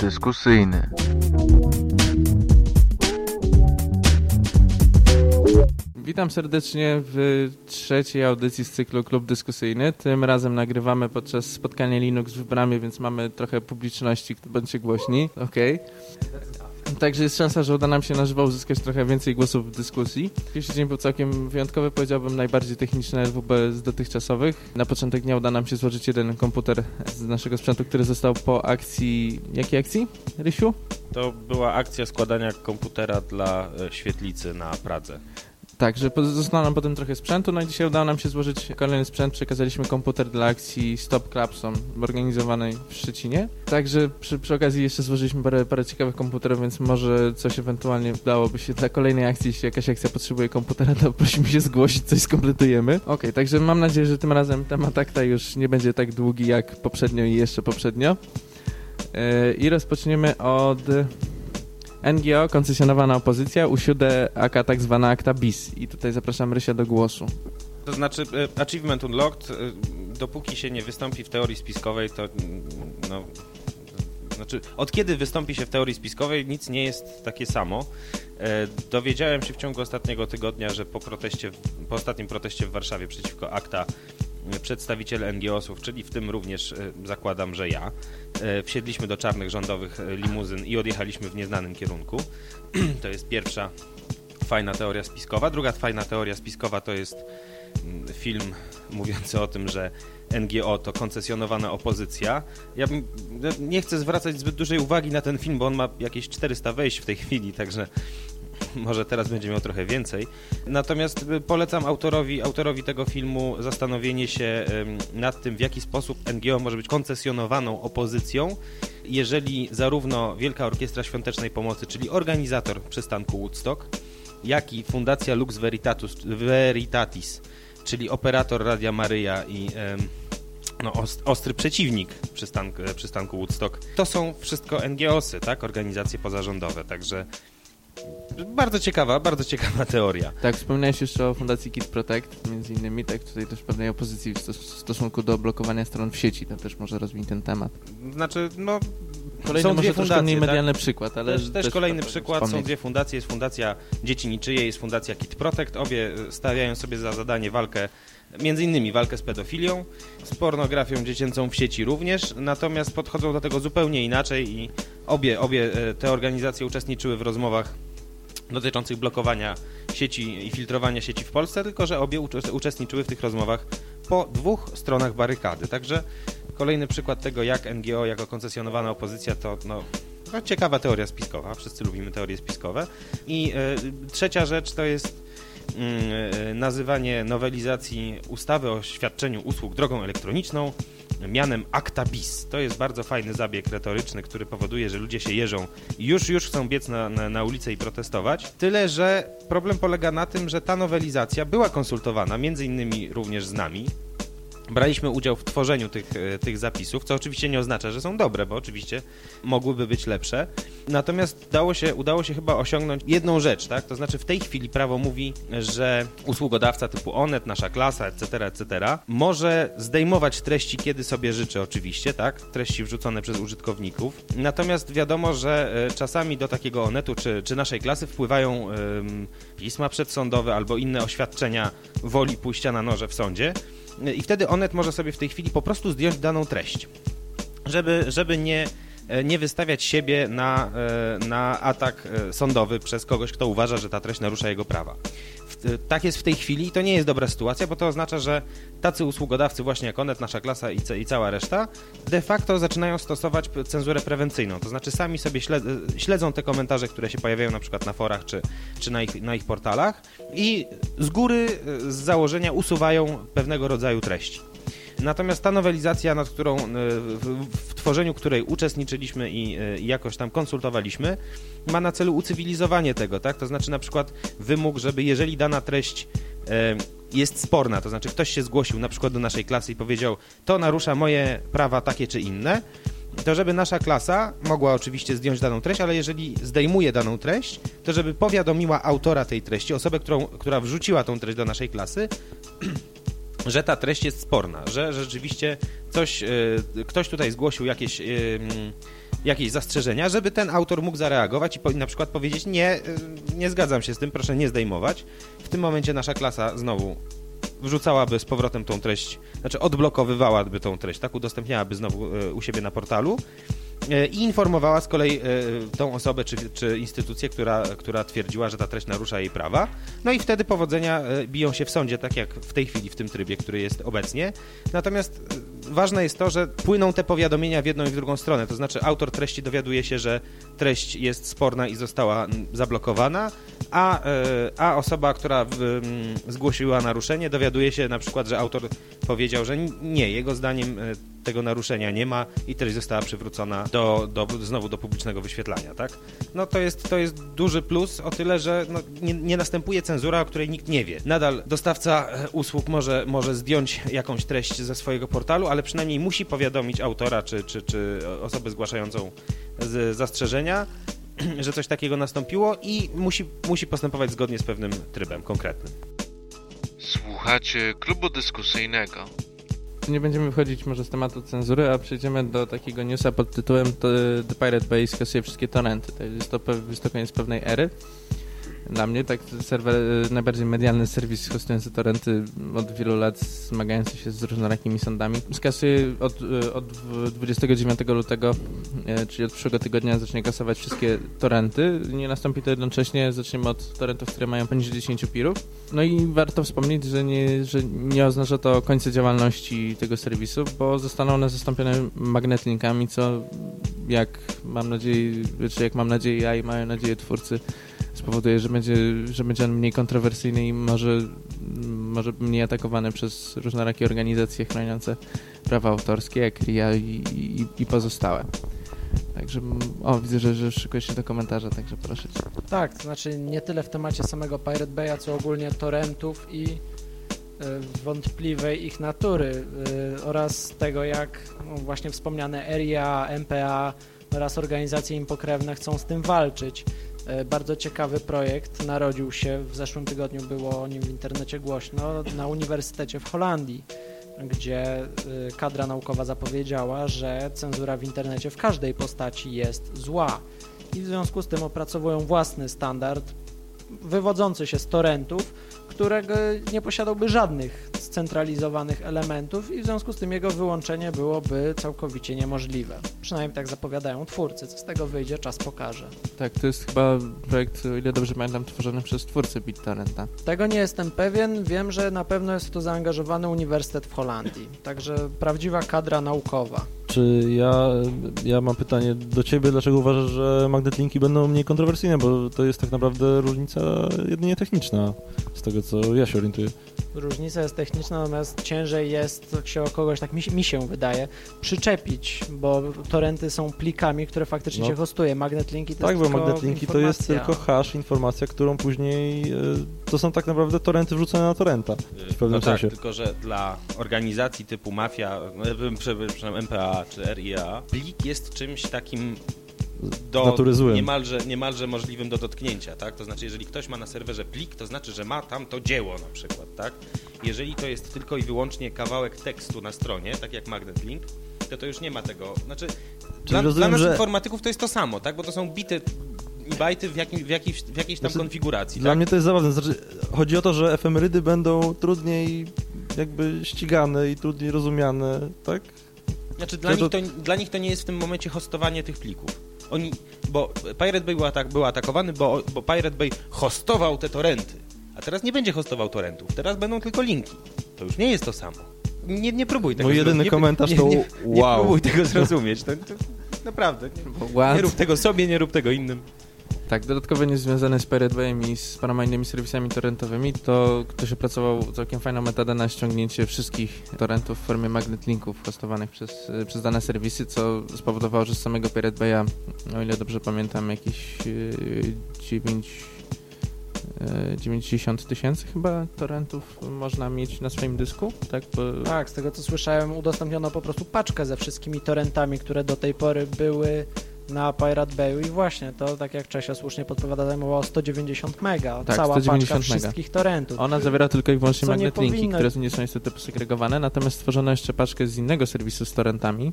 dyskusyjny. Witam serdecznie w trzeciej audycji z cyklu Klub Dyskusyjny. Tym razem nagrywamy podczas spotkania Linux w bramie, więc mamy trochę publiczności, bądźcie głośni. Okej. Także jest szansa, że uda nam się na żywo uzyskać trochę więcej głosów w dyskusji. Pierwszy dzień był całkiem wyjątkowy, powiedziałbym najbardziej techniczny LWB z dotychczasowych. Na początek dnia uda nam się złożyć jeden komputer z naszego sprzętu, który został po akcji... Jakiej akcji, Rysiu? To była akcja składania komputera dla e, świetlicy na Pradze. Tak, że zostało nam potem trochę sprzętu, no i dzisiaj udało nam się złożyć kolejny sprzęt. Przekazaliśmy komputer dla akcji Stop Clapson organizowanej w Szczecinie. Także przy, przy okazji jeszcze złożyliśmy parę, parę ciekawych komputerów, więc może coś ewentualnie udałoby się dla kolejnej akcji, jeśli jakaś akcja potrzebuje komputera, to prosimy się zgłosić, coś skompletujemy. Okej, także mam nadzieję, że tym razem temat akta już nie będzie tak długi jak poprzednio i jeszcze poprzednio. Yy, I rozpoczniemy od NGO, koncesjonowana opozycja, usiódę AK tak zwana akta BIS. I tutaj zapraszam Rysia do głosu. To znaczy, e, achievement unlocked, e, dopóki się nie wystąpi w teorii spiskowej, to mm, no... Znaczy, od kiedy wystąpi się w teorii spiskowej, nic nie jest takie samo. E, Dowiedziałem się w ciągu ostatniego tygodnia, że po proteście, po ostatnim proteście w Warszawie przeciwko akta przedstawiciele NGO-sów, czyli w tym również e, zakładam, że ja, e, wsiedliśmy do czarnych rządowych e, limuzyn i odjechaliśmy w nieznanym kierunku. to jest pierwsza fajna teoria spiskowa. Druga fajna teoria spiskowa to jest mm, film mówiący o tym, że NGO to koncesjonowana opozycja. Ja nie chcę zwracać zbyt dużej uwagi na ten film, bo on ma jakieś 400 wejść w tej chwili, także może teraz będzie miał trochę więcej. Natomiast y, polecam autorowi, autorowi tego filmu zastanowienie się nad tym, w jaki sposób NGO może być koncesjonowaną opozycją, jeżeli zarówno Wielka Orkiestra Świątecznej Pomocy, czyli organizator przystanku Woodstock, jak i Fundacja Lux Veritatus, Veritatis, czyli operator Radia Maryja i no, ost- ostry przeciwnik przystank, przystanku Woodstock, to są wszystko NGOsy, tak? Organizacje pozarządowe, także bardzo ciekawa, bardzo ciekawa teoria. Tak, wspomniałeś jeszcze o Fundacji Kid Protect, między innymi, tak, tutaj też pewnej opozycji w stos- w stosunku do blokowania stron w sieci, to też może rozwiń ten temat. Znaczy, no, Kolejny są może dwie fundacje, mniej tak? medialny przykład, ale też, też kolejny warto przykład, są wspomnieć. dwie fundacje, jest fundacja Dzieci Niczyje, jest fundacja Kid Protect, obie e, stawiają sobie za zadanie walkę, między innymi walkę z pedofilią, z pornografią dziecięcą w sieci również, natomiast podchodzą do tego zupełnie inaczej i obie, obie e, te organizacje uczestniczyły w rozmowach dotyczących blokowania sieci i filtrowania sieci w Polsce, tylko że obie uczes- uczestniczyły w tych rozmowach po dwóch stronach barykady, także kolejny przykład tego, jak NGO jako koncesjonowana opozycja to no, no, ciekawa teoria spiskowa. Wszyscy lubimy teorie spiskowe. I e, trzecia rzecz to jest nazywanie nowelizacji ustawy o świadczeniu usług drogą elektroniczną mianem Acta Bis. To jest bardzo fajny zabieg retoryczny, który powoduje, że ludzie się jeżą i już, już chcą biec na, na, na ulicę i protestować. Tyle, że problem polega na tym, że ta nowelizacja była konsultowana między innymi również z nami, Braliśmy udział w tworzeniu tych, e, tych zapisów, co oczywiście nie oznacza, że są dobre, bo oczywiście mogłyby być lepsze. Natomiast dało się, udało się chyba osiągnąć jedną rzecz, tak? To znaczy w tej chwili prawo mówi, że usługodawca typu Onet, nasza klasa, etc., etc., może zdejmować treści, kiedy sobie życzy oczywiście, tak? Treści wrzucone przez użytkowników. Natomiast wiadomo, że e, czasami do takiego Onetu czy, czy naszej klasy wpływają em, pisma przedsądowe albo inne oświadczenia woli pójścia na noże w sądzie. I wtedy Onet może sobie w tej chwili po prostu zdjąć daną treść, żeby, żeby nie, e, nie wystawiać siebie na, e, na atak e, sądowy przez kogoś, kto uważa, że ta treść narusza jego prawa. E, Tak jest w tej chwili i to nie jest dobra sytuacja, bo to oznacza, że tacy usługodawcy właśnie jak Onet, nasza klasa i, i cała reszta de facto zaczynają stosować cenzurę prewencyjną, to znaczy sami sobie śled, śledzą te komentarze, które się pojawiają na przykład na forach czy, czy na, ich, na ich portalach i z góry e, z założenia usuwają pewnego rodzaju treści. Natomiast ta nowelizacja, nad którą, e, w, w tworzeniu której uczestniczyliśmy i, e, i jakoś tam konsultowaliśmy, ma na celu ucywilizowanie tego, tak? To znaczy na przykład wymóg, żeby jeżeli dana treść e, jest sporna, to znaczy ktoś się zgłosił na przykład do naszej klasy i powiedział, to narusza moje prawa takie czy inne, to żeby nasza klasa mogła oczywiście zdjąć daną treść, ale jeżeli zdejmuje daną treść, to żeby powiadomiła autora tej treści, osobę, którą, która wrzuciła tą treść do naszej klasy, że ta treść jest sporna, że rzeczywiście coś, y, ktoś tutaj zgłosił jakieś mm, jakieś zastrzeżenia, żeby ten autor mógł zareagować i na przykład powiedzieć nie, y, nie zgadzam się z tym, proszę nie zdejmować. W tym momencie nasza klasa znowu wrzucałaby z powrotem tą treść, znaczy odblokowywałaby tą treść, tak, udostępniałaby znowu u siebie na portalu i informowała z kolei tą osobę czy, czy instytucję, która, która twierdziła, że ta treść narusza jej prawa. No i wtedy powodzenia biją się w sądzie, tak jak w tej chwili w tym trybie, który jest obecnie. Natomiast ważne jest to, że płyną te powiadomienia w jedną i w drugą stronę. To znaczy autor treści dowiaduje się, że treść jest sporna i została zablokowana, a, e, a osoba, która zgłosiła naruszenie, dowiaduje się na przykład, że autor powiedział, że nie, jego zdaniem e, tego naruszenia nie ma i treść została przywrócona do, do, znowu do publicznego wyświetlania, tak? No to jest, to jest duży plus o tyle, że no, nie, nie, następuje cenzura, o której nikt nie wie. Nadal dostawca e, usług może, może zdjąć jakąś treść ze swojego portalu, ale przynajmniej musi powiadomić autora czy, czy, czy osobę zgłaszającą zastrzeżenia, że coś takiego nastąpiło i musi, musi postępować zgodnie z pewnym trybem konkretnym. Słuchacie klubu dyskusyjnego. Nie będziemy wchodzić może z tematu cenzury, a przejdziemy do takiego newsa pod tytułem The Pirate Bay skasuje wszystkie torrenty. To jest to, jest to koniec pewnej ery dla mnie, tak serwer, najbardziej medialny serwis hostujący torrenty od wielu lat zmagający się z różnorakimi sądami. Skasuje od, od 29 lutego, e, czyli od przyszłego tygodnia zacznie kasować wszystkie torrenty. Nie nastąpi to jednocześnie, zaczniemy od torrentów, które mają poniżej 10 pirów. No i warto wspomnieć, że nie, że nie oznacza to końca działalności tego serwisu, bo zostaną one zastąpione magnetlinkami, co jak mam nadzieję, czy jak mam nadzieję ja i mają nadzieję twórcy spowoduje, że będzie, że będzie on mniej kontrowersyjny i może, może mniej atakowany przez różnorakie organizacje chroniące prawa autorskie, jak RIA i, i, i pozostałe. Także, o, widzę, że, że szykujesz się do komentarza, także proszę cię. Tak, to znaczy nie tyle w temacie samego Pirate Bay'a, co ogólnie torrentów i y, wątpliwej ich natury y, oraz tego, jak no, właśnie wspomniane RIA, MPA oraz organizacje im pokrewne chcą z tym walczyć. E, bardzo ciekawy projekt. Narodził się, w zeszłym tygodniu było o nim w internecie głośno, na Uniwersytecie w Holandii, gdzie e, kadra naukowa zapowiedziała, że cenzura w internecie w każdej postaci jest zła. I w związku z tym opracowują własny standard wywodzący się z torrentów, którego nie posiadałby żadnych scentralizowanych elementów i w związku z tym jego wyłączenie byłoby całkowicie niemożliwe. Przynajmniej tak zapowiadają twórcy. Co z tego wyjdzie, czas pokaże. Tak, to jest chyba projekt, o ile dobrze pamiętam, tworzony przez twórcę BitTorrenta. Tego nie jestem pewien. Wiem, że na pewno jest to zaangażowany uniwersytet w Holandii. Także prawdziwa kadra naukowa. Czy ja, ja mam pytanie do ciebie, dlaczego uważasz, że magnetlinki będą mniej kontrowersyjne, bo to jest tak naprawdę różnica jedynie techniczna, z tego co ja się orientuję. Różnica jest techniczna, natomiast ciężej jest się o kogoś, tak mi, mi się wydaje, przyczepić, bo torenty są plikami, które faktycznie no. się hostuje. Magnetlinki to tak, jest bo magnetlinki to jest tylko hash, informacja, którą później, e, to są tak naprawdę torenty wrzucone na torrenta w pewnym no tak, sensie. tylko że dla organizacji typu Mafia, no, przepraszam, MPA czy RIA, plik jest czymś takim do niemalże, niemalże możliwym do dotknięcia, tak? To znaczy, jeżeli ktoś ma na serwerze plik, to znaczy, że ma tam to dzieło na przykład, tak? Jeżeli to jest tylko i wyłącznie kawałek tekstu na stronie, tak jak magnet link, to to już nie ma tego, znaczy dla, rozumiem, dla nas że... informatyków to jest to samo, tak? Bo to są bity i bajty w, jakim, w, jakiejś, w jakiejś tam znaczy, konfiguracji. Dla tak? mnie to jest zabawne. Znaczy, chodzi o to, że efemerydy będą trudniej jakby ścigane i trudniej rozumiane, tak? Znaczy dla, to... nich to, dla nich to nie jest w tym momencie hostowanie tych plików. Oni, bo Pirate Bay był, atak, był atakowany, bo, bo Pirate Bay hostował te torenty. A teraz nie będzie hostował torrentów, teraz będą tylko linki. To już nie jest to samo. Nie, nie próbuj tego Mój jedyny nie, komentarz to nie, nie, nie wow. próbuj tego zrozumieć. To, to naprawdę. Nie, nie rób tego sobie, nie rób tego innym. Tak, dodatkowo niezwiązane z Pirate Bayem i z paroma innymi serwisami torrentowymi, to ktoś opracował całkiem fajną metodę na ściągnięcie wszystkich torrentów w formie magnet linków hostowanych przez, przez dane serwisy, co spowodowało, że z samego Pirate Baya, o ile dobrze pamiętam, jakieś 9 90 tysięcy chyba torrentów można mieć na swoim dysku, tak? Bo... Tak, z tego co słyszałem udostępniono po prostu paczkę ze wszystkimi torrentami, które do tej pory były na Pirate Bayu i właśnie to, tak jak Czesio słusznie podpowiada, zajmowało 190 mega, tak, cała 190 paczka mega. wszystkich torrentów. Ona zawiera tylko i wyłącznie magnetlinki, powinno... które nie są niestety posegregowane, natomiast stworzono jeszcze paczkę z innego serwisu z torrentami,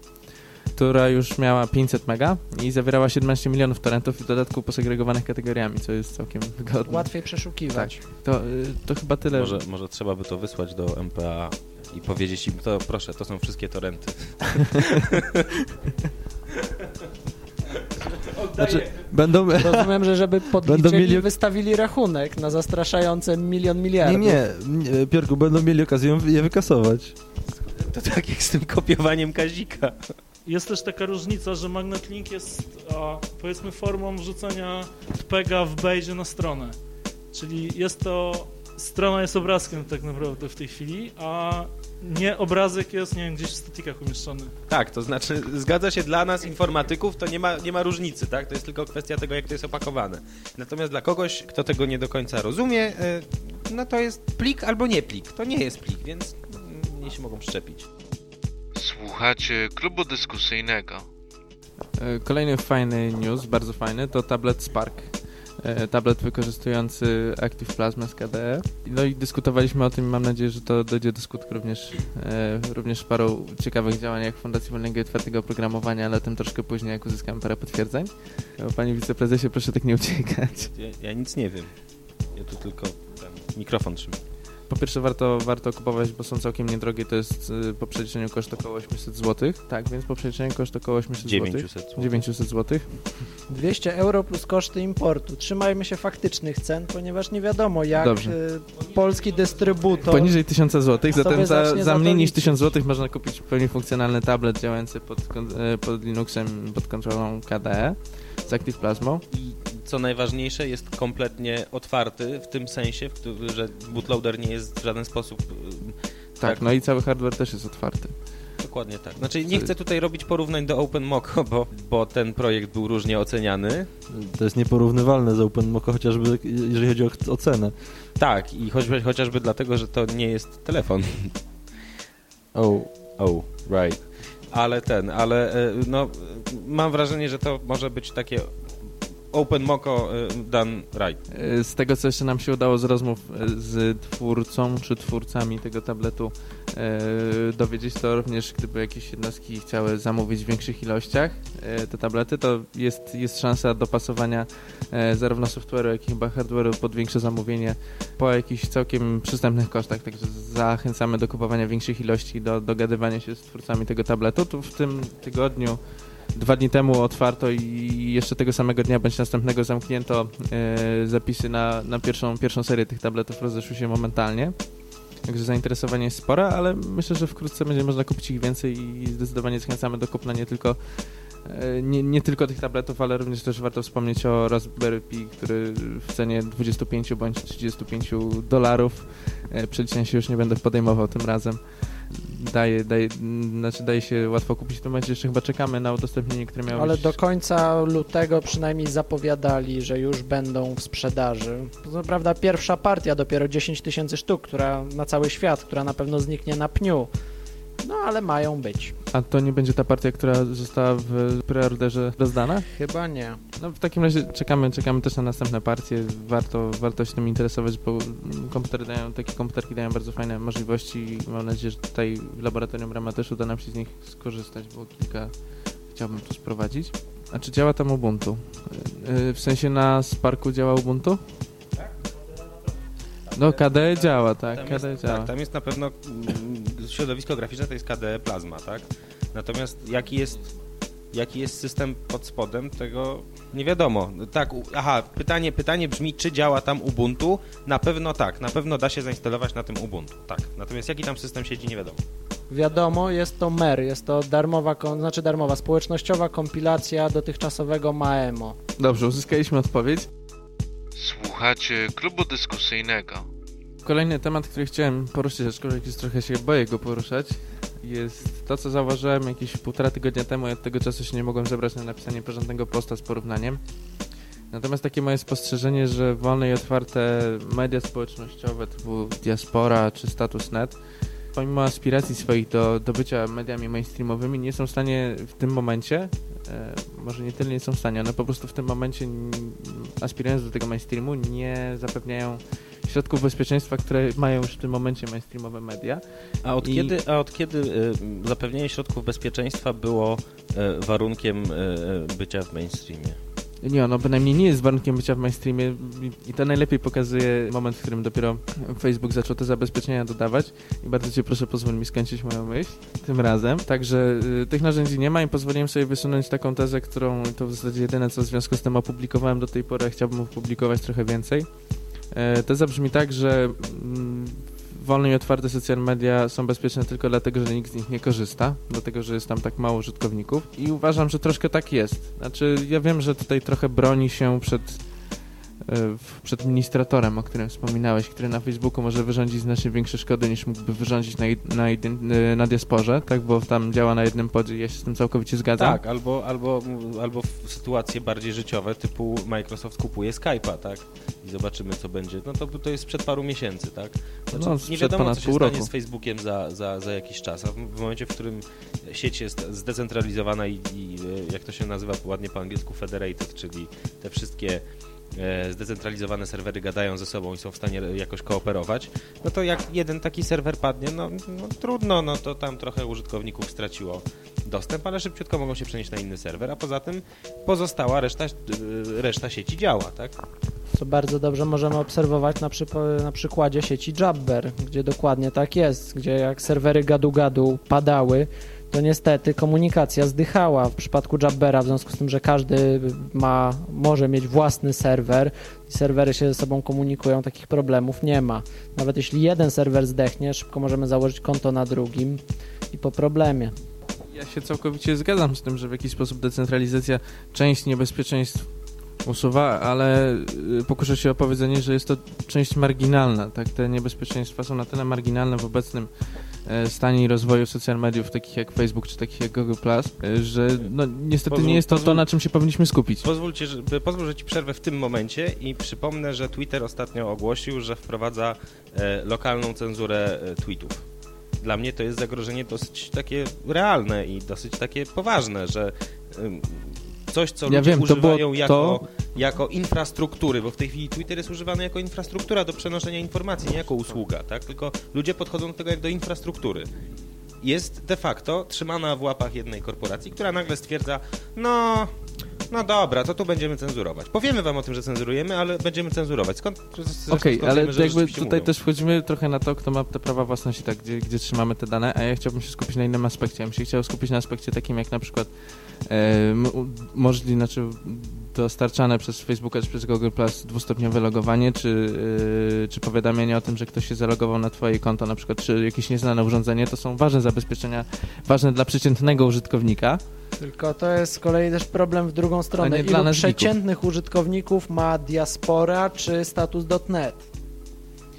która już miała 500 mega i zawierała 17 milionów torrentów i w dodatku posegregowanych kategoriami, co jest całkiem wygodne. Łatwiej przeszukiwać. To, y, to chyba tyle. Może, może trzeba by to wysłać do MPA i powiedzieć im, to proszę, to są wszystkie torenty. Znaczy, będą... Rozumiem, że żeby podliczyli, mieli- wystawili rachunek na zastraszające milion miliardów. nie, nie, Piorku, będą mieli okazję je wykasować. To tak jak z tym kopiowaniem Kazika. Jest też taka różnica, że MagnetLink jest a, powiedzmy formą wrzucania pega w Bejdzie na stronę. Czyli jest to, strona jest obrazkiem tak naprawdę w tej chwili, a nie obrazek jest, nie wiem, gdzieś w statykach umieszczony. Tak, to znaczy zgadza się dla nas informatyków, to nie ma, nie ma różnicy, tak? To jest tylko kwestia tego, jak to jest opakowane. Natomiast dla kogoś, kto tego nie do końca rozumie, y, no to jest plik albo nie plik. To nie jest plik, więc nie się mogą przyczepić. Słuchacie klubu dyskusyjnego. E, Kolejny fajny news, bardzo fajny, to tablet Spark. E, Tablet wykorzystujący Active Plasma z KDE. No i dyskutowaliśmy o tym i mam nadzieję, że to dojdzie do skutku również, e, również paru ciekawych działaniach Fundacji Wolnego i Otwartego Oprogramowania, ale o tym troszkę później, jak uzyskamy parę potwierdzeń. Panie wiceprezesie, proszę tak nie uciekać. Ja, ja nic nie wiem. Ja tu tylko mikrofon trzymam. Po pierwsze warto, warto kupować, bo są całkiem niedrogie, to jest y, po przeliczeniu koszt około 800 zł. Tak, więc po przeliczeniu koszt około 800 zł. 900 zł. 900 zł. 200 euro plus koszty importu. Trzymajmy się faktycznych cen, ponieważ nie wiadomo jak Dobrze. y, polski dystrybutor Poniżej 1000 zł, zatem za, za mniej niż liczyć. 1000 zł można kupić pełni funkcjonalny tablet działający pod, e, pod Linuxem, pod kontrolą KDE z Active Plasmą. I co najważniejsze, jest kompletnie otwarty w tym sensie, w którym, że bootloader nie jest w żaden sposób. y, Tak, no i cały hardware też jest otwarty. Dokładnie tak. Znaczy, nie chcę tutaj robić porównań do OpenMoko, bo, bo ten projekt był różnie oceniany. To jest nieporównywalne z OpenMoko, chociażby jeżeli chodzi o, o cenę. Tak, i choćby, chociażby dlatego, że to nie jest telefon. Oh, oh, right. Ale ten, ale e, no, mam wrażenie, że to może być takie OpenMoko e, done right. E, Z tego, co jeszcze nam się udało z rozmów e, z twórcą czy twórcami tego tabletu dowiedzieć, to również gdyby jakieś jednostki chciały zamówić w większych ilościach te tablety, to jest, jest szansa dopasowania zarówno software'u, jak i chyba hardware'u pod większe zamówienie po jakichś całkiem przystępnych kosztach, także zachęcamy do kupowania większych ilości, do dogadywania się z twórcami tego tabletu. Tu w tym tygodniu Dwa dni temu otwarto i jeszcze tego samego dnia bądź następnego zamknięto e, zapisy na, na pierwszą, pierwszą serię tych tabletów, rozeszły się momentalnie. Także zainteresowanie jest spore, ale myślę, że wkrótce będzie można kupić ich więcej i zdecydowanie zachęcamy do kupna nie tylko e, nie, nie tylko tych tabletów, ale również też warto wspomnieć o Raspberry Pi, który w cenie 25 bądź 35 dolarów, e, przeliczenia się już nie będę podejmował tym razem, daje, daje, znaczy daje się łatwo kupić. W tym momencie jeszcze chyba czekamy na udostępnienie, które miało Ale być... do końca lutego przynajmniej zapowiadali, że już będą w sprzedaży. To prawda pierwsza partia, dopiero 10 tysięcy sztuk, która na cały świat, która na pewno zniknie na pniu. No ale mają być. A to nie będzie ta partia, która została w preorderze rozdana? Chyba nie. No w takim razie czekamy, czekamy też na następne partie. Warto, warto się tym interesować, bo komputery dają, takie komputerki dają bardzo fajne możliwości i mam nadzieję, że tutaj w laboratorium Rama też uda nam się z nich skorzystać, bo kilka chciałbym tu sprowadzić. A czy działa tam Ubuntu? Yy, W sensie na Sparku działa Ubuntu? No KDE działa, tak, Tam KDE jest, działa. tak, tam jest na pewno mm, środowisko graficzne to jest KDE Plasma, tak? Natomiast jaki jest, jaki jest system pod spodem, tego nie wiadomo. Tak, aha, pytanie, pytanie brzmi, czy działa tam Ubuntu? Na pewno tak, na pewno da się zainstalować na tym Ubuntu, tak. Natomiast jaki tam system siedzi, nie wiadomo. Wiadomo, jest to MER, jest to darmowa, znaczy darmowa, społecznościowa kompilacja dotychczasowego Maemo. Dobrze, uzyskaliśmy odpowiedź. Słuchacie klubu dyskusyjnego. Kolejny temat, który chciałem poruszyć, aczkolwiek już trochę się boję go poruszać, jest to, co zauważyłem jakieś półtora tygodnia temu i od tego czasu się nie mogłem zebrać na napisanie porządnego posta z porównaniem. Natomiast takie moje spostrzeżenie, że wolne i otwarte media społecznościowe typu Diaspora czy Status.net pomimo aspiracji swoich do, do bycia mediami mainstreamowymi nie są w stanie w tym momencie, e, może nie tyle nie są w stanie, one po prostu w tym momencie aspirując do tego mainstreamu nie zapewniają środków bezpieczeństwa, które mają już w tym momencie mainstreamowe media. A od, I- kiedy, a od kiedy y, zapewnienie środków bezpieczeństwa było y, warunkiem y, bycia w mainstreamie? Nie, ono bynajmniej nie jest warunkiem bycia w mainstreamie i- to najlepiej pokazuje moment, w którym dopiero Facebook zaczął te zabezpieczenia dodawać i bardzo cię proszę pozwól mi skończyć moją myśl tym razem. Także y, tych narzędzi nie ma i pozwoliłem sobie wysunąć taką tezę, którą to w zasadzie jedyne co w związku z tym opublikowałem do tej pory, chciałbym opublikować trochę więcej. E, teza brzmi tak, że mm, wolne i otwarte social media są bezpieczne tylko dlatego, że nikt z nich nie korzysta, dlatego, że jest tam tak mało użytkowników i uważam, że troszkę tak jest. Znaczy, ja wiem, że tutaj trochę broni się przed, przed administratorem, o którym wspominałeś, który na Facebooku może wyrządzić znacznie większe szkody niż mógłby wyrządzić na, na, na diasporze, tak, bo tam działa na jednym podzie, ja się z tym całkowicie zgadzam. Tak, albo, albo, albo sytuacje bardziej życiowe, typu Microsoft kupuje Skype'a, tak? I zobaczymy, co będzie. No to, to jest przed paru miesięcy, tak? Znaczy, No, nie sprzed wiadomo, ponad co się stanie roku. z Facebookiem za, za, za jakiś czas. A w, momencie, w którym sieć jest zdecentralizowana i, i e, jak to się nazywa ładnie po angielsku, federated, czyli te wszystkie zdecentralizowane serwery gadają ze sobą i są w stanie jakoś kooperować, no to jak jeden taki serwer padnie, no, no trudno, no to tam trochę użytkowników straciło dostęp, ale szybciutko mogą się przenieść na inny serwer, a poza tym pozostała reszta, y, reszta sieci działa, tak? Co bardzo dobrze możemy obserwować na, przypo- na przykładzie sieci Jabber, gdzie dokładnie tak jest, gdzie jak serwery gadu-gadu padały, to niestety komunikacja zdychała w przypadku Jabbera, w związku z tym, że każdy ma, może mieć własny serwer i serwery się ze sobą komunikują, takich problemów nie ma. Nawet jeśli jeden serwer zdechnie, szybko możemy założyć konto na drugim i po problemie. Ja się całkowicie zgadzam z tym, że w jakiś sposób decentralizacja część niebezpieczeństw usuwa, ale y, pokuszę się o powiedzenie, że jest to część marginalna. Tak? Te niebezpieczeństwa są na tyle marginalne w obecnym stanie i rozwoju social mediów takich jak Facebook czy takich jak Google+, e, że no, niestety Pozwól- nie jest to to, pozwól- na czym się powinniśmy skupić. Pozwólcie, że, pozwól, że ci przerwę w tym momencie i przypomnę, że Twitter ostatnio ogłosił, że wprowadza e, lokalną cenzurę e, tweetów. Dla mnie to jest zagrożenie dosyć takie realne i dosyć takie poważne, że coś, co Ja ludzie wiem, używają jako, to- jako infrastruktury, bo w tej chwili Twitter jest używany jako infrastruktura do przenoszenia informacji, nie jako usługa, tak? Tylko ludzie podchodzą do tego jak do infrastruktury. Jest de facto trzymana w łapach jednej korporacji, która nagle stwierdza, no, no dobra, to tu będziemy cenzurować. Powiemy wam o tym, że cenzurujemy, ale będziemy cenzurować. Skąd? Okej, skąd ale jakby tutaj mówią? też wchodzimy trochę na to, kto ma te prawa własności, tak, gdzie, gdzie trzymamy te dane, a ja chciałbym się skupić na innym aspekcie. Ja bym się chciał skupić na aspekcie takim jak na przykład e, możli, znaczy dostarczane przez Facebooka czy przez Google Plus dwustopniowe logowanie, czy, e, czy powiadamianie o tym, że ktoś się zalogował na twoje konto, na przykład, czy jakieś nieznane urządzenie, to są ważne zabezpieczenia, ważne dla przeciętnego użytkownika. Tylko to jest z kolei też problem w drugą stronę. Ilu przeciętnych użytkowników ma diaspora czy status.net?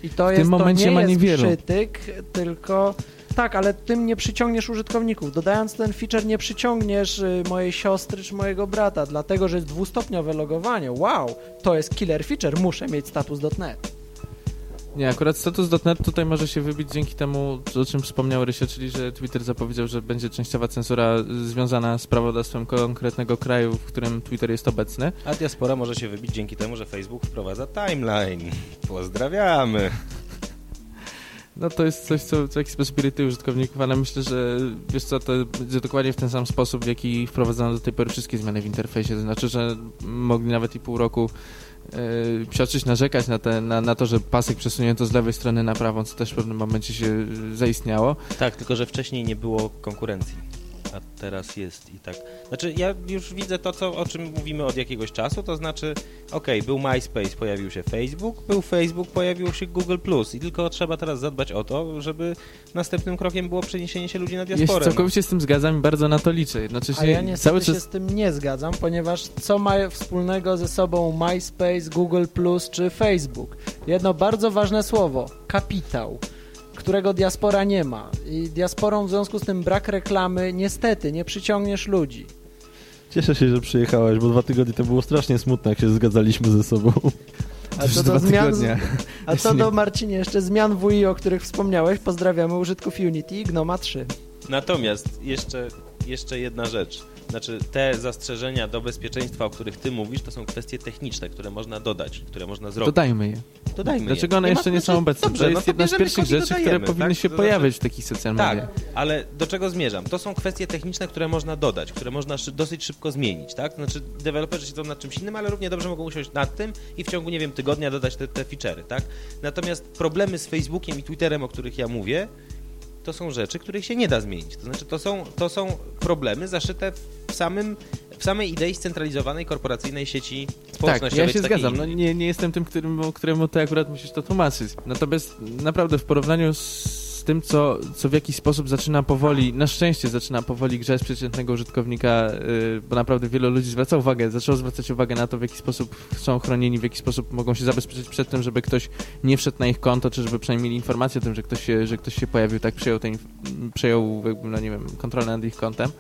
I to W jest tym momencie to nie ma jest niewielu. przytyk, tylko tak, ale tym nie przyciągniesz użytkowników. Dodając ten feature nie przyciągniesz y, mojej siostry czy mojego brata, dlatego że jest dwustopniowe logowanie. Wow, to jest killer feature, muszę mieć status.net. Nie, akurat status.net tutaj może się wybić dzięki temu, o czym wspomniał Rysio, czyli że Twitter zapowiedział, że będzie częściowa cenzura związana z prawodawstwem konkretnego kraju, w którym Twitter jest obecny. A diaspora może się wybić dzięki temu, że Facebook wprowadza timeline. Pozdrawiamy. No to jest coś, co w jakiś sposób irytuje użytkowników, ale myślę, że wiesz co, to będzie dokładnie w ten sam sposób, w jaki wprowadzono do tej pory wszystkie zmiany w interfejsie. To znaczy, że mogli nawet i pół roku yy, psioczyć, narzekać na, te, na, na to, że pasek przesunięto z lewej strony na prawą, co też w pewnym momencie się y, zaistniało. Tak, tylko że wcześniej nie było konkurencji. A teraz jest i tak. Znaczy, ja już widzę to, co, o czym mówimy od jakiegoś czasu, to znaczy, okej, był MySpace, pojawił się Facebook, był Facebook, pojawił się Google+. I tylko trzeba teraz zadbać o to, żeby następnym krokiem było przeniesienie się ludzi na Ja się diasporę. całkowicie z tym zgadzam i bardzo na to liczę. A Jednocześnie ja niestety cały się czas... z tym nie zgadzam, ponieważ co ma wspólnego ze sobą MySpace, Google Plus czy Facebook? Jedno bardzo ważne słowo kapitał, którego diaspora nie ma. I diasporą w związku z tym brak reklamy, niestety nie przyciągniesz ludzi. Cieszę się, że przyjechałeś, bo dwa tygodnie to było strasznie smutne, jak się zgadzaliśmy ze sobą. A co do zmian, a co do Marcinie, jeszcze zmian WI, o których wspomniałeś, pozdrawiamy użytków Unity i Gnoma 3. Natomiast jeszcze, jeszcze jedna rzecz. Znaczy, te zastrzeżenia do bezpieczeństwa, o których ty mówisz, to są kwestie techniczne, które można dodać, które można zrobić. Dodajmy je. Dodajmy Dlaczego je. one jeszcze nie są znaczy, obecne? Dobrze, to no jest jedna z pierwszych rzeczy, które dodajemy, powinny tak? się To pojawiać w takich social mediach. Tak, ale do czego zmierzam? To są kwestie techniczne, które można dodać, które można dosyć szybko zmienić, tak? To Znaczy, deweloperzy siedzą nad czymś innym, ale równie dobrze mogą usiąść nad tym i w ciągu, nie wiem, tygodnia dodać te, te feature'y, tak? Natomiast problemy z Facebookiem i Twitterem, o których ja mówię, to są rzeczy, których się nie da zmienić. To znaczy, to są, to są problemy zaszyte w samym w samej idei scentralizowanej, korporacyjnej sieci Tak, społecznościowej. ja się zgadzam. No, nie, nie jestem tym, którym, któremu ty akurat musisz to tłumaczyć. Natomiast naprawdę w porównaniu z tym, co, co w jakiś sposób zaczyna powoli, na szczęście zaczyna powoli grzać przeciętnego użytkownika, yy, bo naprawdę wielu ludzi zwraca uwagę, zaczęło zwracać uwagę na to, w jaki sposób są chronieni, w jaki sposób mogą się zabezpieczyć przed tym, żeby ktoś nie wszedł na ich konto, czy żeby przynajmniej mieli informację o tym, że ktoś się, że ktoś się pojawił, tak przejął, ten, przejął jakby, no nie wiem, kontrolę nad ich kontem.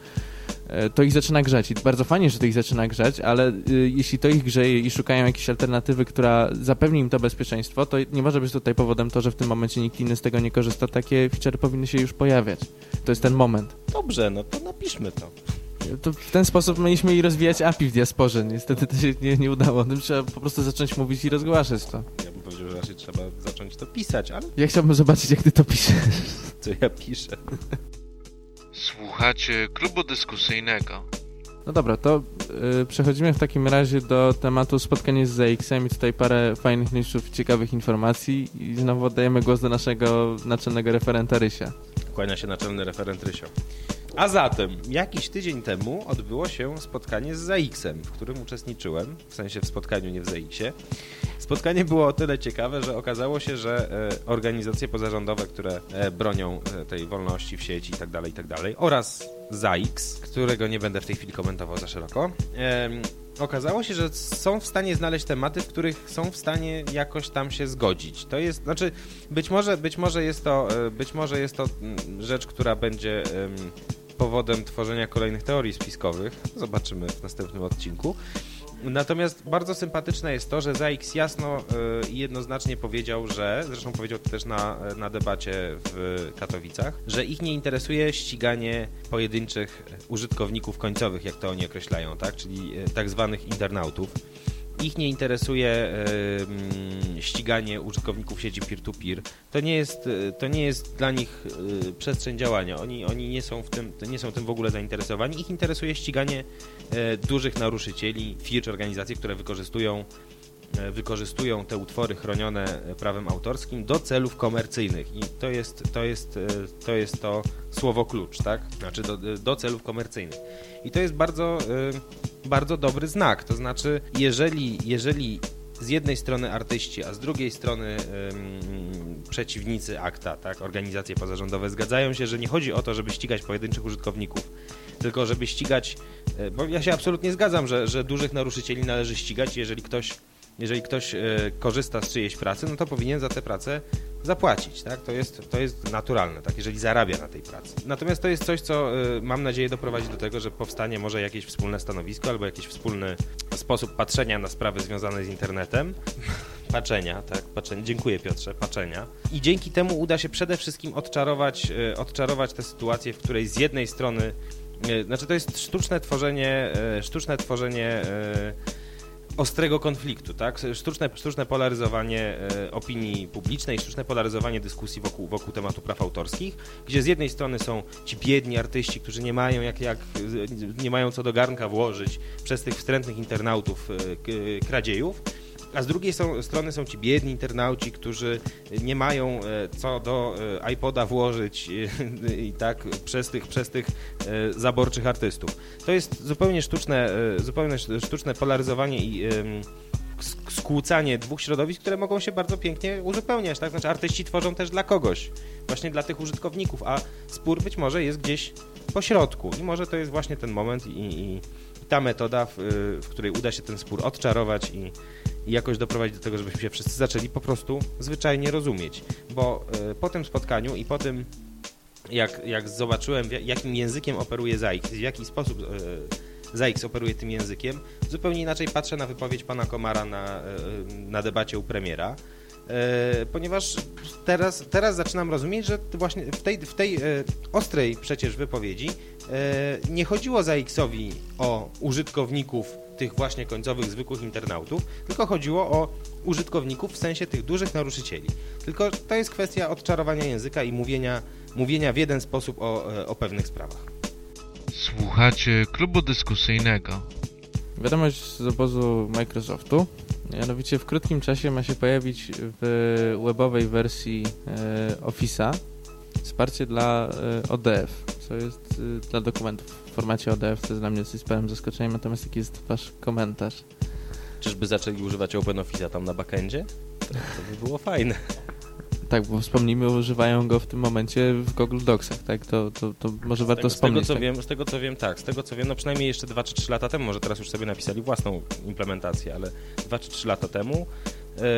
E, to ich zaczyna grzać. I bardzo fajnie, że to ich zaczyna grzać, ale y, jeśli to ich grzeje i szukają jakiejś alternatywy, która zapewni im to bezpieczeństwo, to nie może być tutaj powodem to, że w tym momencie nikt inny z tego nie korzysta. Takie feature powinny się już pojawiać. To jest ten moment. Dobrze, no to napiszmy to. To w ten sposób mieliśmy i rozwijać API w diasporze. Niestety to się nie, nie udało. O tym trzeba po prostu zacząć mówić i rozgłaszać to. Ja bym powiedział, że raczej trzeba zacząć to pisać, ale Ja chciałbym zobaczyć, jak ty to piszesz. co ja piszę? Słuchacie klubu dyskusyjnego. No dobra, to y, przechodzimy w takim razie do tematu spotkania z ZX-em i tutaj parę fajnych newsów, ciekawych informacji i znowu oddajemy głos do naszego naczelnego referenta Rysia. Kłania się naczelny referent Rysio. A zatem, jakiś tydzień temu odbyło się spotkanie z ZAX-em, w którym uczestniczyłem, w sensie w spotkaniu, nie w ZAX-ie. Spotkanie było o tyle ciekawe, że okazało się, że e, organizacje pozarządowe, które e, bronią e, tej wolności w sieci itd., itd. oraz ZAX, którego nie będę w tej chwili komentował za szeroko, okazało się, że są w stanie znaleźć tematy, w których są w stanie jakoś tam się zgodzić. To jest, znaczy, być może, być może jest to, być może jest to mm, rzecz, która będzie em, powodem tworzenia kolejnych teorii spiskowych. Zobaczymy w następnym odcinku. Natomiast bardzo sympatyczne jest to, że ZAX jasno y, i jednoznacznie powiedział, że, zresztą powiedział to też na, na debacie w Katowicach, że ich nie interesuje ściganie pojedynczych użytkowników końcowych, jak to oni określają, tak? czyli y, tak zwanych internautów. Ich nie interesuje ściganie użytkowników sieci peer-to-peer. To nie jest, y, to nie jest dla nich y, przestrzeń działania. Oni, oni nie, są w tym, nie są tym w ogóle zainteresowani. Ich interesuje ściganie e, dużych naruszycieli, firm organizacji, które wykorzystują, e, wykorzystują te utwory chronione e, prawem autorskim do celów komercyjnych. I to jest to, jest, e, to, jest to słowo klucz, tak? Znaczy do, do celów komercyjnych. I to jest bardzo, e, bardzo dobry znak. To znaczy, jeżeli, jeżeli z jednej strony artyści, a z drugiej strony ym, przeciwnicy akta, tak, organizacje pozarządowe zgadzają się, że nie chodzi o to, żeby ścigać pojedynczych użytkowników, tylko żeby ścigać, e, bo ja się absolutnie zgadzam, że, że dużych naruszycieli należy ścigać, jeżeli ktoś, jeżeli ktoś e, korzysta z czyjejś pracy, no to powinien za tę pracę zapłacić, tak? To jest, to jest naturalne, tak, jeżeli zarabia na tej pracy. Natomiast to jest coś, co e, mam nadzieję doprowadzi do tego, że powstanie może jakieś wspólne stanowisko albo jakiś wspólny sposób patrzenia na sprawy związane z internetem. Patrzenia, tak, patrzenia. Dziękuję Piotrze, patrzenia. I dzięki temu uda się przede wszystkim odczarować, e, odczarować tę sytuację, w której z jednej strony, znaczy to jest sztuczne tworzenie, sztuczne tworzenie ostrego konfliktu, tak? Sztuczne, sztuczne polaryzowanie e, opinii publicznej, sztuczne polaryzowanie dyskusji wokół, wokół tematu praw autorskich, gdzie z jednej strony są ci biedni artyści, którzy nie mają jak, jak e, nie mają co do garnka włożyć przez tych wstrętnych internautów, e, k- kradziejów, a z drugiej są, strony są ci biedni internauci, którzy nie mają e, co do e, iPoda włożyć e, i tak przez tych, przez tych zaborczych artystów. To jest zupełnie sztuczne, zupełnie sz- sztuczne polaryzowanie i skłócanie dwóch środowisk, które mogą się bardzo pięknie uzupełniać. Tak? Znaczy artyści tworzą też dla kogoś, właśnie dla tych użytkowników, a spór być może jest gdzieś po środku i może to jest właśnie ten moment i, i ta metoda, w, w której uda się ten spór odczarować i, i jakoś doprowadzić do tego, żebyśmy się wszyscy zaczęli po prostu zwyczajnie rozumieć. Bo y, po tym spotkaniu i po tym, jak, jak zobaczyłem, jakim językiem operuje ZAX, w jaki sposób y, ZAX operuje tym językiem, zupełnie inaczej patrzę na wypowiedź pana Komara na, y, na debacie u premiera. E, ponieważ teraz, teraz zaczynam rozumieć, że właśnie w tej, w tej e, ostrej przecież wypowiedzi e, nie chodziło za X-owi o użytkowników tych właśnie końcowych, zwykłych internautów, tylko chodziło o użytkowników w sensie tych dużych naruszycieli. Tylko to jest kwestia odczarowania języka i mówienia, mówienia w jeden sposób o, e, o pewnych sprawach. Słuchacie klubu dyskusyjnego. Wiadomość z obozu Microsoftu. Mianowicie w krótkim czasie ma się pojawić w webowej wersji e, Office'a wsparcie dla e, ODF, co jest e, dla dokumentów w formacie ODF, co jest dla mnie dosyć sporym zaskoczeniem, natomiast jaki jest wasz komentarz? Czyżby zaczęli używać OpenOffice'a tam na backendzie? To, to by było fajne. Tak, bo wspomnijmy, używają go w tym momencie w Google Docsach, tak? To, to, to może warto z tego, wspomnieć. z tego, co tak? wiem, z tego co wiem, tak. Z tego co wiem, no przynajmniej jeszcze 2 czy 3 lata temu, może teraz już sobie napisali własną implementację, ale 2 czy 3 lata temu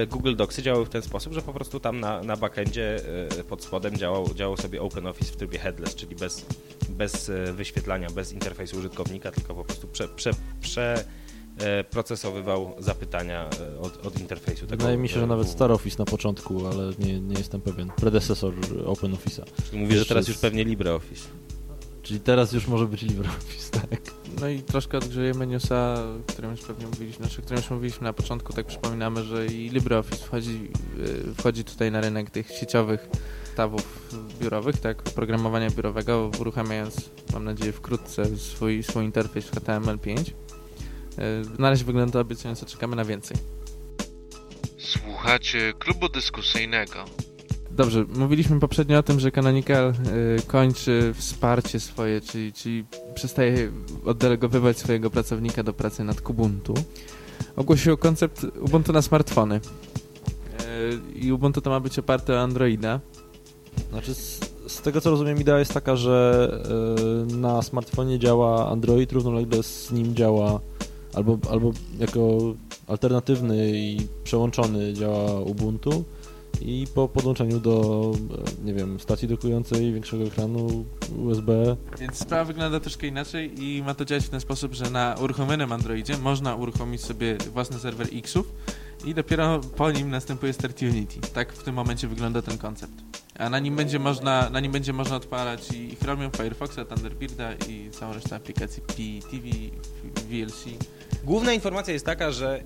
Google Docsy działały w ten sposób, że po prostu tam na, na backendzie e, pod spodem działał, działał sobie OpenOffice w trybie headless, czyli bez, bez e, wyświetlania, bez interfejsu użytkownika, tylko po prostu prze, prze, prze e, procesowywał zapytania e, od, od interfejsu. tego, Wydaje mi się, że e, nawet. StarOffice na początku, ale nie, nie jestem pewien. Predecesor OpenOffice'a. Czyli mówię, że teraz Jeszcze już pewnie LibreOffice. Czyli teraz już może być LibreOffice, tak? No i troszkę odgrzejemy newsa, o którym już pewnie mówiliśmy, znaczy, o którym już mówiliśmy na początku, tak przypominamy, że i LibreOffice wchodzi, y, wchodzi tutaj na rynek tych sieciowych stawów biurowych, tak, oprogramowania biurowego, uruchamiając, mam nadzieję, wkrótce swój, swój interfejs w HTML5. Y, Na razie wygląda to obiecująco, czekamy na więcej. Słuchacie klubu dyskusyjnego. Dobrze, mówiliśmy poprzednio o tym, że Canonical y, kończy wsparcie swoje, czyli, czyli przestaje oddelegowywać swojego pracownika do pracy nad Kubuntu. Ogłosił koncept Ubuntu na smartfony. Y, I Ubuntu to ma być oparte o Androida. Znaczy, z, z tego co rozumiem, idea jest taka, że e, na smartfonie działa Android, równolegle z nim działa albo, albo jako alternatywny i przełączony działa Ubuntu i po podłączeniu do, e, nie wiem, stacji dokującej większego ekranu USB Więc sprawa wygląda troszkę inaczej i ma to działać w ten sposób, że na uruchomionym Androidzie można uruchomić sobie własny serwer Xów i dopiero po nim następuje Start Unity. Tak w tym momencie wygląda ten koncept. A na nim będzie można, na nim będzie można odpalać i Chromium, Firefoxa, Thunderbirda i całą resztę aplikacji PTV, VLC. Główna informacja jest taka, że e,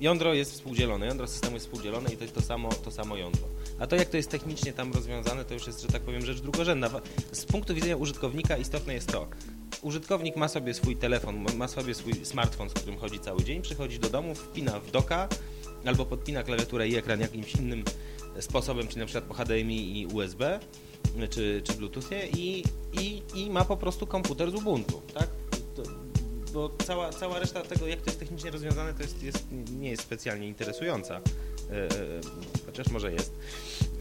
jądro jest współdzielone, jądro systemu jest współdzielone i to jest to samo, to samo jądro. A to jak to jest technicznie tam rozwiązane, to już jest, że tak powiem, rzecz drugorzędna. Z punktu widzenia użytkownika istotne jest to, użytkownik ma sobie swój telefon, ma- sobie swój smartfon, z którym chodzi cały dzień, przychodzi do domu, wpina w doka albo podpina klawiaturę i ekran jakimś innym sposobem, czyli na przykład po HDMI i USB czy, czy Bluetoothie i, i, i ma po prostu komputer z Ubuntu, tak? Bo cała, cała reszta tego, jak to jest technicznie rozwiązane, to jest, jest, nie jest specjalnie interesująca. E, e, chociaż może jest.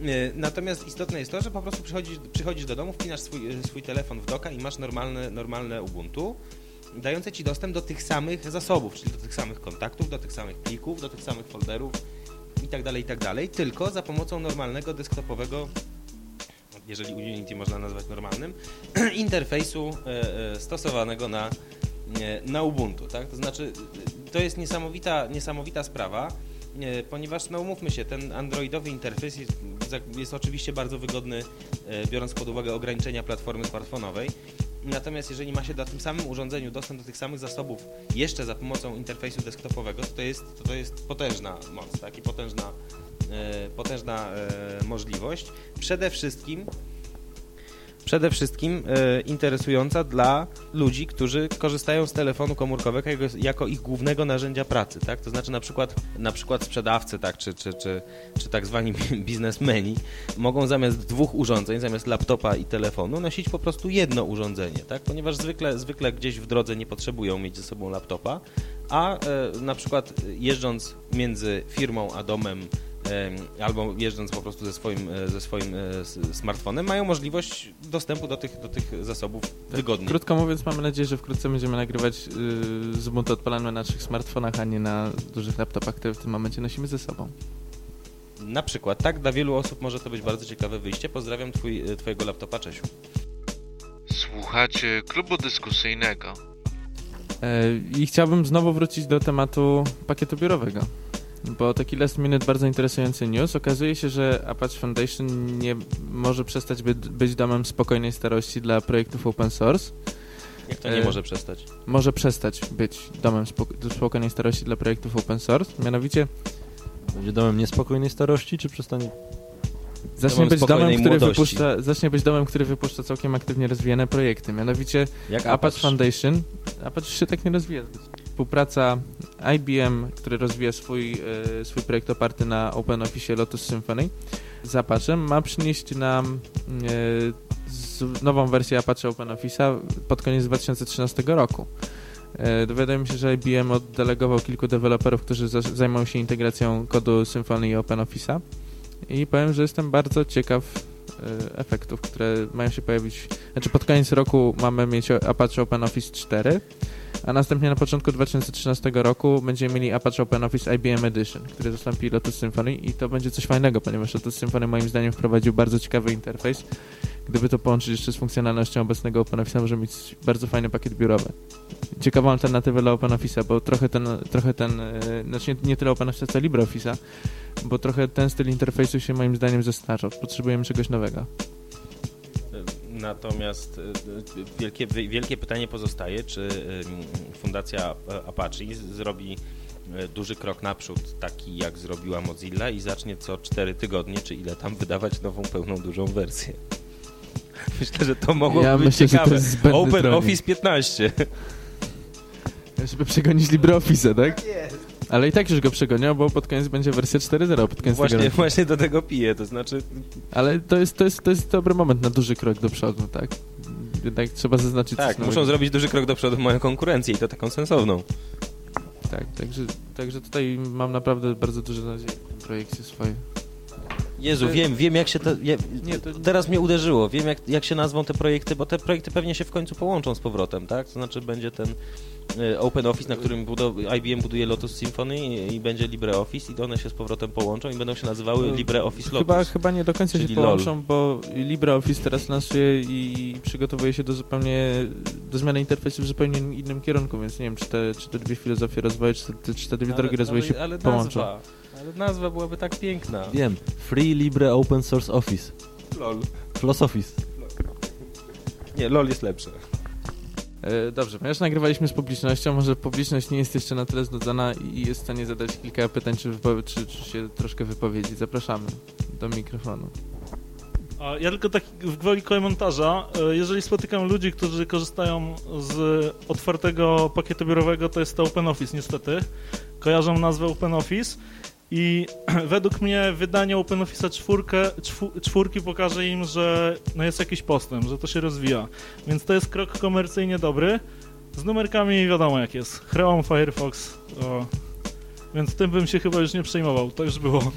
E, Natomiast istotne jest to, że po prostu przychodzisz, przychodzisz do domu, wpinasz swój, swój telefon w doka i masz normalne, normalne Ubuntu, dające ci dostęp do tych samych zasobów, czyli do tych samych kontaktów, do tych samych plików, do tych samych folderów i tak dalej, i tak tylko za pomocą normalnego desktopowego jeżeli Unity można nazwać normalnym, interfejsu stosowanego na, na Ubuntu. Tak? To znaczy, e, to jest niesamowita, niesamowita sprawa, e, ponieważ, no umówmy się, ten androidowy interfejs jest, jest oczywiście bardzo wygodny, e, biorąc pod uwagę ograniczenia platformy smartfonowej. Natomiast jeżeli ma się na tym samym urządzeniu dostęp do tych samych zasobów jeszcze za pomocą interfejsu desktopowego, to to jest, to to jest potężna moc, tak? I potężna, e, potężna e, możliwość. Przede wszystkim przede wszystkim e, interesująca dla ludzi, którzy korzystają z telefonu komórkowego jako, jako ich głównego narzędzia pracy, tak? To znaczy na przykład, na przykład sprzedawcy, tak, czy, czy, czy, czy tak zwani biznesmeni mogą zamiast dwóch urządzeń, zamiast laptopa i telefonu nosić po prostu jedno urządzenie, tak? Ponieważ zwykle, zwykle gdzieś w drodze nie potrzebują mieć ze sobą laptopa, a e, na przykład jeżdżąc między firmą a domem em, albo jeżdżąc po prostu ze swoim, e, ze swoim e, smartfonem, mają możliwość dostępu do tych, do tych zasobów wygodnie. Krótko mówiąc, mamy nadzieję, że wkrótce będziemy nagrywać yy, z Ubuntu odpalane na naszych smartfonach, a nie na dużych laptopach, które w tym momencie nosimy ze sobą. Na przykład, tak, dla wielu osób może to być bardzo ciekawe wyjście. Pozdrawiam twój, e, twojego laptopa, Czesiu. Słuchacie klubu dyskusyjnego. I chciałbym znowu wrócić do tematu pakietu biurowego. Bo taki last minute bardzo interesujący news. Okazuje się, że Apache Foundation nie może przestać by, być domem spokojnej starości dla projektów open source. Jak to nie E, może przestać? Może przestać być domem spok- spokojnej starości dla projektów open source. Mianowicie Będzie domem niespokojnej starości, czy przestanie... zacznie Domem być domem, który młodości. wypuszcza, zacznie być domem, który wypuszcza całkiem aktywnie rozwijane projekty. Mianowicie Jak Apache Foundation. Apache się tak nie rozwija. Współpraca IBM, który rozwija swój, e, swój projekt oparty na OpenOffice Lotus Symphony z Apache, ma przynieść nam e, nową wersję Apache OpenOffice'a pod koniec 2013 roku. E, Dowiadujemy się, że IBM oddelegował kilku deweloperów, którzy za- zajmą się integracją kodu Symfony i OpenOffice'a i powiem, że jestem bardzo ciekaw efektów, które mają się pojawić. Znaczy pod koniec roku mamy mieć Apache OpenOffice 4, a następnie na początku 2013 roku będziemy mieli Apache OpenOffice IBM Edition, który zastąpi Lotus Symphony i to będzie coś fajnego, ponieważ Lotus Symphony moim zdaniem wprowadził bardzo ciekawy interfejs. Gdyby to połączyć jeszcze z funkcjonalnością obecnego OpenOffice'a, może mieć bardzo fajny pakiet biurowy. Ciekawą alternatywę dla OpenOffice'a, bo trochę ten, trochę ten, e, znaczy nie, nie tyle OpenOffice'a, co LibreOffice'a, bo trochę ten styl interfejsu się moim zdaniem zestarzał. Potrzebujemy czegoś nowego. Natomiast e, wielkie, wielkie pytanie pozostaje, czy e, Fundacja Apache zrobi e, duży krok naprzód, taki jak zrobiła Mozilla i zacznie co 4 tygodnie, czy ile tam wydawać nową, pełną, dużą wersję. Myślę, że to mogło Ja być myślę, ciekawe. Open. Office 15. Żeby przegonić LibreOffice'a, tak? Ale i tak już go przegonią, bo pod koniec będzie wersja 4.0 pod koniec Właśnie, tego właśnie do tego piję, to znaczy Ale to jest, to, jest, to jest dobry moment na duży krok do przodu, tak? Jednak trzeba zaznaczyć tak, coś nowego. muszą zrobić duży krok do przodu moją konkurencję i to taką sensowną. Tak, także, także tutaj mam naprawdę bardzo duże nadzieje w tym projekcie swoje. Jezu, wiem, wiem jak się te... Ja, Nie, to- Teraz mnie uderzyło, wiem jak, jak się nazwą te projekty, bo te projekty pewnie się w końcu połączą z powrotem, tak? To znaczy będzie ten e, Open Office, na którym IBM buduje Lotus Symphony i, i będzie LibreOffice i one się z powrotem połączą i będą się nazywały No, LibreOffice Lotus. Chyba, chyba nie do końca się połączą, bo LibreOffice teraz lansuje i przygotowuje się do zupełnie do zmiany interfejsu w zupełnie innym kierunku, więc nie wiem, czy te, czy te dwie filozofie rozwoju, czy te, czy te dwie drogi rozwoju się ale połączą. Nazwa, ale nazwa byłaby tak piękna. Wiem, Free Libre Open Source Office. LOL. Floss Office. Nie, LOL jest lepsze. E, Dobrze, ponieważ nagrywaliśmy z publicznością, może publiczność nie jest jeszcze na tyle znudzona i jest w stanie zadać kilka pytań, czy, czy, czy się troszkę wypowiedzieć. Zapraszamy do mikrofonu. A ja tylko tak w gwoli komentarza, e, jeżeli spotykam ludzi, którzy korzystają z otwartego pakietu biurowego, to jest to OpenOffice niestety. Kojarzą nazwę OpenOffice i według mnie wydanie OpenOffice'a czwórkę, czwórki pokaże im, że no jest jakiś postęp, że to się rozwija. Więc to jest krok komercyjnie dobry. Z numerkami wiadomo jak jest. Chrome, Firefox, o. więc tym bym się chyba już nie przejmował, to już było.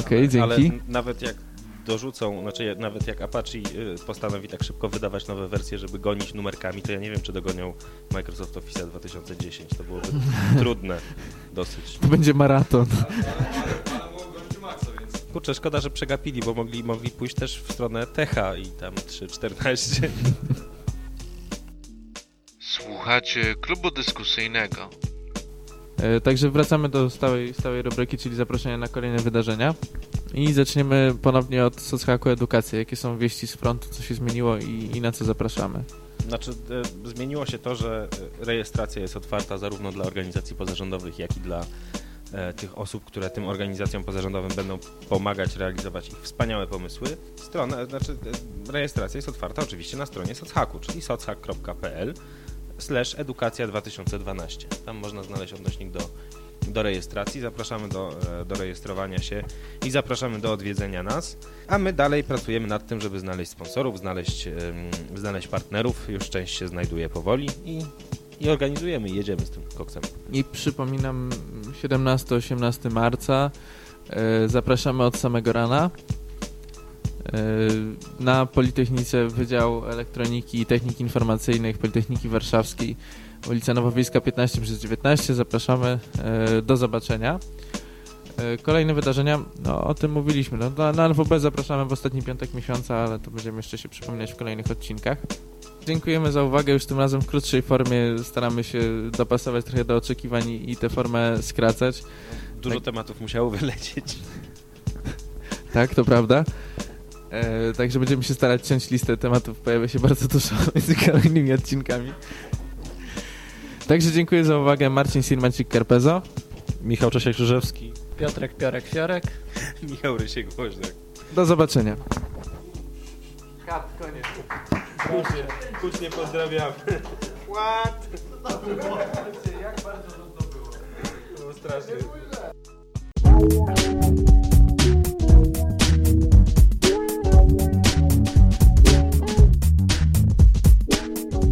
Okej, dzięki. Ale nawet jak dorzucą, znaczy nawet jak Apache y, postanowi tak szybko wydawać nowe wersje, żeby gonić numerkami, to ja nie wiem, czy dogonią Microsoft Office 2010. To byłoby trudne dosyć. To będzie maraton. Kurczę, szkoda, że przegapili, bo mogli, mogli pójść też w stronę Techa i tam 3.14. Słuchacie klubu dyskusyjnego. E, Także wracamy do stałej, stałej rubryki, czyli zaproszenia na kolejne wydarzenia. I zaczniemy ponownie od Sochaku Edukacji. Jakie są wieści z frontu, co się zmieniło i, i na co zapraszamy? Znaczy, e, zmieniło się to, że e, rejestracja jest otwarta zarówno dla organizacji pozarządowych, jak i dla e, tych osób, które tym organizacjom pozarządowym będą pomagać realizować ich wspaniałe pomysły. Strona, znaczy, e, rejestracja jest otwarta oczywiście na stronie Sochaku, czyli sochak.pl slash edukacja 2012. Tam można znaleźć odnośnik do, do rejestracji. Zapraszamy do, e, do rejestrowania się i zapraszamy do odwiedzenia nas. A my dalej pracujemy nad tym, żeby znaleźć sponsorów, znaleźć, znaleźć partnerów. Już część się znajduje powoli i, i organizujemy i jedziemy z tym koksem. I przypominam 17-18 marca. E, Zapraszamy od samego rana. E, Na Politechnice Wydział Elektroniki i Technik Informacyjnych Politechniki Warszawskiej, ulica Nowowiejska 15 przez 19. Zapraszamy e, do zobaczenia. E, Kolejne wydarzenia, no o tym mówiliśmy. No, na, na NWB zapraszamy w ostatni piątek miesiąca, ale to będziemy jeszcze się przypominać w kolejnych odcinkach. Dziękujemy za uwagę, już tym razem w krótszej formie staramy się dopasować trochę do oczekiwań i i tę formę skracać. Dużo Tak. tematów musiało wylecieć. Tak, to prawda. E, także będziemy się starać ciąć listę tematów, pojawia się bardzo dużo między kolejnymi odcinkami. Także dziękuję za uwagę. Marcin Sirmancik-Karpezo. Michał Czesiak-Krzyżewski. Piotrek, Piorek, Fiorek. Michał Rysiek Woźniak. Do zobaczenia. Hucznie pozdrawiamy. What? Było strasznie.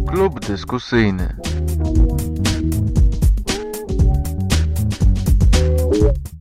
Klub dyskusyjny.